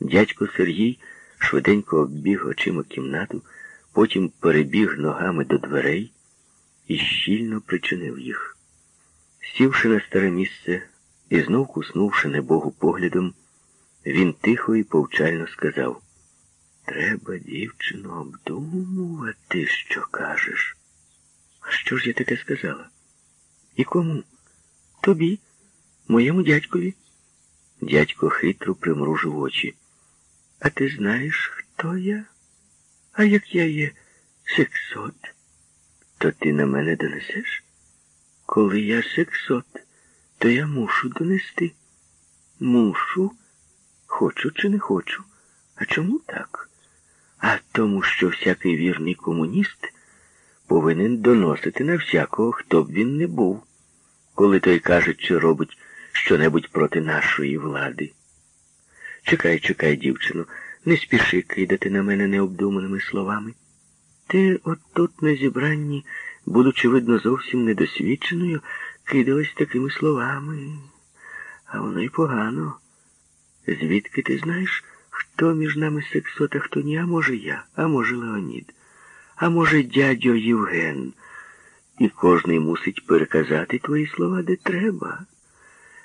Дядько Сергій швиденько оббіг очима кімнату, потім перебіг ногами до дверей і щільно причинив їх. Сівши на старе місце і знов куснувши небогу поглядом, він тихо і повчально сказав Треба, дівчино, обдумувати, що кажеш. А що ж я таке сказала? І кому? Тобі, моєму дядькові. Дядько хитро примружив очі. А ти знаєш, хто я? А як я є сексот, то ти на мене донесеш? Коли я сексот, то я мушу донести. Мушу, хочу чи не хочу. А чому так? А тому, що всякий вірний комуніст повинен доносити на всякого, хто б він не був, коли той каже, чи робить щонебудь проти нашої влади. Чекай, чекай, дівчину, не спіши кидати на мене необдуманими словами. Ти от тут на зібранні, будучи, видно, зовсім недосвідченою, кидалась такими словами. А воно й погано. Звідки ти знаєш, хто між нами сексот, а хто ні, а може я, а може Леонід, а може дядьо Євген. І кожний мусить переказати твої слова де треба.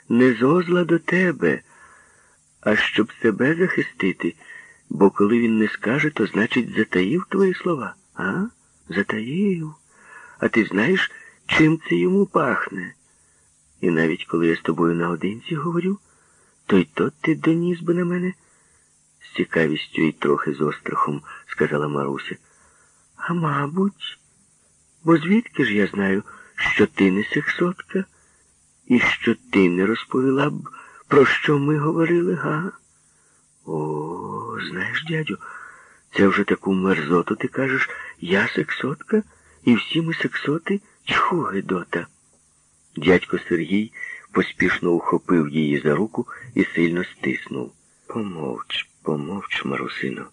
Не зозла до тебе, а щоб себе захистити, бо коли він не скаже, то значить затаїв твої слова, а? Затаїв. А ти знаєш, чим це йому пахне? І навіть коли я з тобою наодинці говорю, то й то ти доніс би на мене. З цікавістю і трохи з острахом, сказала Маруся. А мабуть, бо звідки ж я знаю, що ти не сексотка, і що ти не розповіла б, про що ми говорили, га? О, знаєш, дядю, це вже таку мерзоту ти кажеш, я сексотка, і всі ми сексоти чху, Гедота. Дядько Сергій поспішно ухопив її за руку і сильно стиснув. Помовч, помовч, Марусино,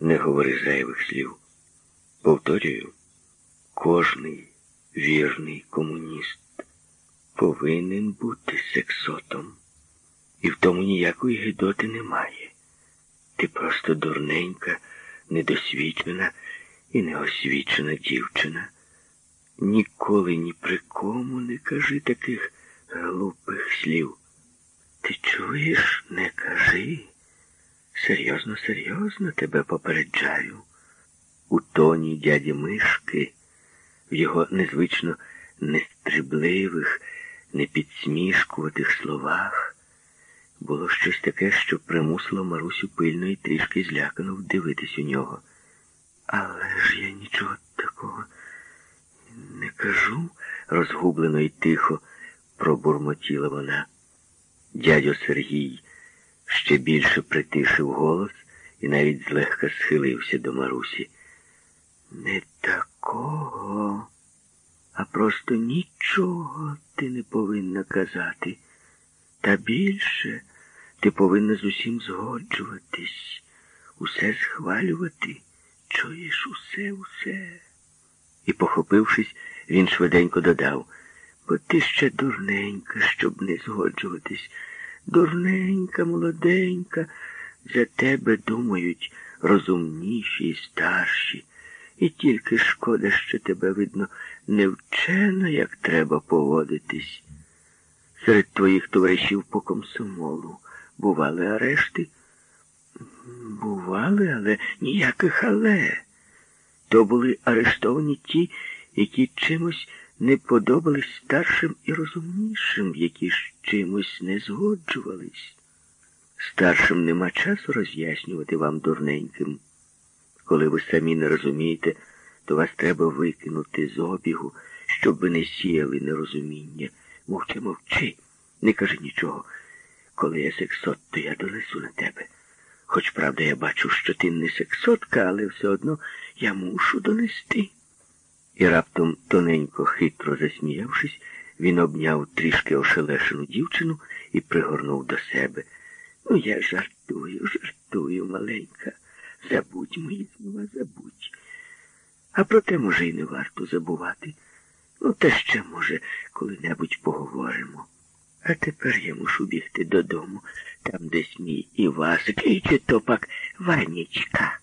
не говори зайвих слів. Повторюю, кожний вірний комуніст повинен бути сексотом. І в тому ніякої гидоти немає. Ти просто дурненька, недосвідчена і неосвічена дівчина. Ніколи ні при кому не кажи таких глупих слів. Ти чуєш, не кажи. Серйозно, серйозно тебе попереджаю. У тоні дяді Мишки, в його незвично нестрібливих, непідсмішкуватих словах було щось таке, що примусило Марусю пильно і трішки злякано вдивитись у нього. Але ж я нічого такого не кажу, розгублено і тихо пробурмотіла вона. Дядьо Сергій ще більше притишив голос і навіть злегка схилився до Марусі. Не такого, а просто нічого ти не повинна казати. Та більше ти повинна з усім згоджуватись, усе схвалювати. Чуєш усе, усе. І, похопившись, він швиденько додав, бо ти ще дурненька, щоб не згоджуватись. Дурненька, молоденька, за тебе думають розумніші і старші. І тільки шкода, що тебе, видно, не вчено, як треба поводитись. Серед твоїх товаришів по комсомолу бували арешти? Бували, але ніяких але. То були арештовані ті, які чимось не подобались старшим і розумнішим, які з чимось не згоджувались. Старшим нема часу роз'яснювати вам дурненьким. Коли ви самі не розумієте, то вас треба викинути з обігу, щоб ви не сіяли нерозуміння. Мовчи, мовчи, не кажи нічого. Коли я сексот, то я донесу на тебе. Хоч, правда, я бачу, що ти не сексотка, але все одно я мушу донести. І раптом, тоненько, хитро засміявшись, він обняв трішки ошелешену дівчину і пригорнув до себе. Ну, я жартую, жартую, маленька. Забудь мої слова, забудь. А проте, може, і не варто забувати. Ну, та ще, може, коли-небудь поговоримо. А тепер я мушу бігти додому, там десь мій Івасик, і чи то пак Ванічка.